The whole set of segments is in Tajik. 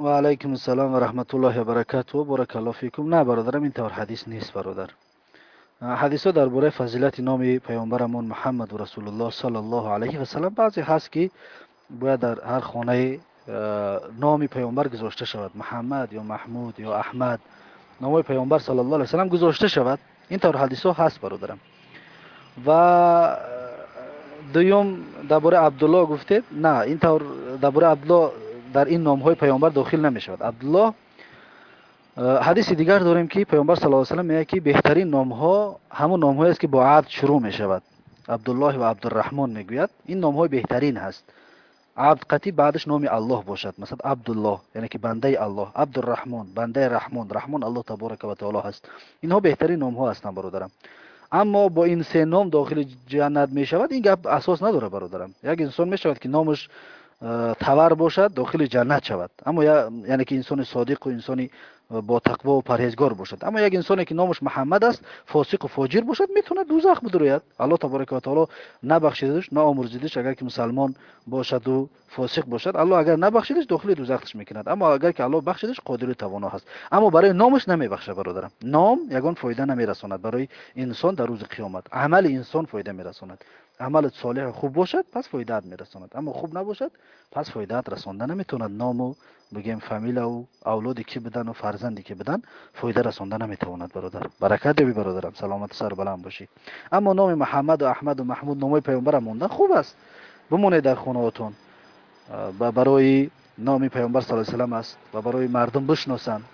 ва алайкум ассалом ва раҳматуллоҳи ва баракату баракалло фикум. На бародарам ин тавр ҳадис нест бародар. Ҳадисҳо дар бораи фазилати номи паёмбарамон муҳаммаду расулуллоҳ салаллоҳу алайҳи васалам баъзе ҳаст ки бояд дар ҳар хонае номи паёмбар гузошта шавад. Муҳаммад ё маҳмуд ё аҳмад. Номои паёмбар салаллоҳ алайҳи васалам гузошта шавад. Ин тавр ҳадисҳо ҳаст бародарам. Ва дуюм дар бораи абдуллоҳ гуфтед. На ин тавр дар бораи абдуллоҳ дар ин номҳои паёмбар дохил намешавад. Абдуллоҳ ҳадиси дигар дорем ки паёмбар сал салам мегӯяд ки беҳтарин номҳо ҳамон номҳоест ки бо абд шурӯъ мешавад. Абдуллоҳ ва абдурраҳмон мегӯяд ин номҳои беҳтарин ҳаст. Абд қатӣ баъдаш номи аллоҳ бошад масалан абдуллоҳ яъне ки бандаи аллоҳ абдурраҳмон бандаи раҳмон раҳмон аллоҳ таборака ва таоло ҳаст. Инҳо беҳтарин номҳо ҳастанд бародарам. Аммо бо ин се ном дохили ҷаннат мешавад ин гап асос надорад бародарам. Як инсон мешавад ки номаш тавар бошад дохили ҷаннат шавад. Аммо яъне ки инсони содиқу инсони бо тақвову парҳезгор бошад аммо як инсоне ки номаш муҳаммад аст фосиқу фоҷир бошад метавонад дузах бидурояд аллоҳ таборака ватаоло набахшидаш наомӯрзидаш агар ки мусалмон бошаду фосиқ бошад аллоҳ агар набахшидаш дохили дузахаш мекунад аммо агар ки аллоҳ бахшидаш қодиру тавоно ҳаст аммо барои номаш намебахшад бародарам ном ягон фоида намерасонад барои инсон дар рӯзи қиёмат амали инсон фоида мерасонад амалат солиҳу хуб бошад пас фоидаат мерасонад аммо хуб набошад пас фоидаат расонда наметавонад ному бигем фамилияу авлоди ки бидану фарзанде ки бидан фоида расонда наметавонад бародар баракат ёби бародарам саломату сарбаланд бошӣ аммо номи муҳаммаду аҳмаду маҳмуд номои паёмбарам мондан хуб аст бимонед дар хонаотон барои номи паёмбар сал салам аст ва барои мардум бишносанд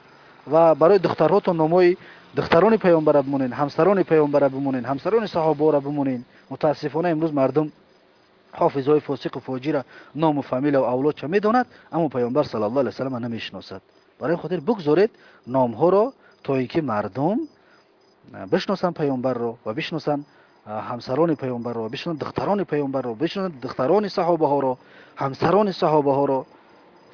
ва барои духтарҳотон номои духтарони паёмбара бимонед ҳамсарони паёмбара бимонед ҳамсарони саҳобора бимонед мутаассифона имрӯз мардум ҳофизҳои фосиқу фоҷира ному фамилияу авлодча медонад аммо паёмбар сал алih ваsalama намешиносад барои хотир бугзоред номҳоро то ин ки мардум бишносанд паёмбарро ва бишносанд ҳамсарони паёмбарро ва бишносанд духтарони паёмбарро бишносанд духтарони саҳобаҳоро ҳамсарони саҳобаҳоро.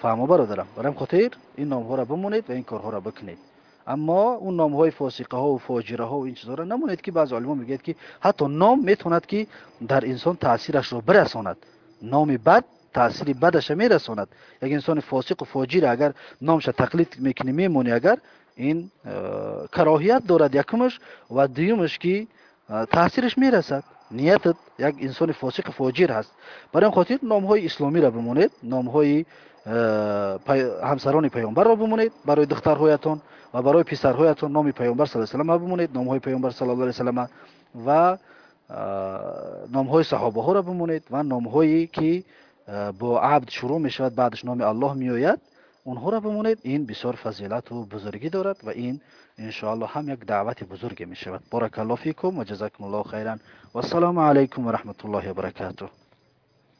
Фаҳмо бародарам барои хотир ин номҳоро бимонед ва ин корҳоро бикунед. Аммо он номҳои фосиқаҳову фоҷираҳову ин чизҳоро намонед ки баъзе олимон мегӯяд ки ҳатто ном метавонад ки дар инсон таъсирашро бирасонад. Номи бад таъсири бадаша мерасонад. Як инсони фосиқу фоҷира агар номша тақлид мекунӣ мемонӣ агар ин э, кароҳият дорад якумаш ва дуюмаш ки э, таъсираш мерасад. Ниятат як инсони фосиқу фоҷир ҳаст. Барои ин хотир номҳои исломиро бимонед номҳои э, ҳамсарони паёмбарро бимонед барои духтарҳоятон ва барои писарҳоятон номи паёмбар сал салама бимонед номҳои паёмбар сал ла салама ва номҳои саҳобаҳоро бимонед ва номҳое ки бо абд шурӯъ мешавад баъдаш номи аллоҳ меояд онҳоро бимонед ин бисёр фазилату бузургӣ дорад ва ин иншоалло ҳам як даъвати бузурге мешавад. Баракалло фикум ва ҷазакумуллоҳу хайран. Вассалому алайкум ва раҳматуллоҳи вабаракатуh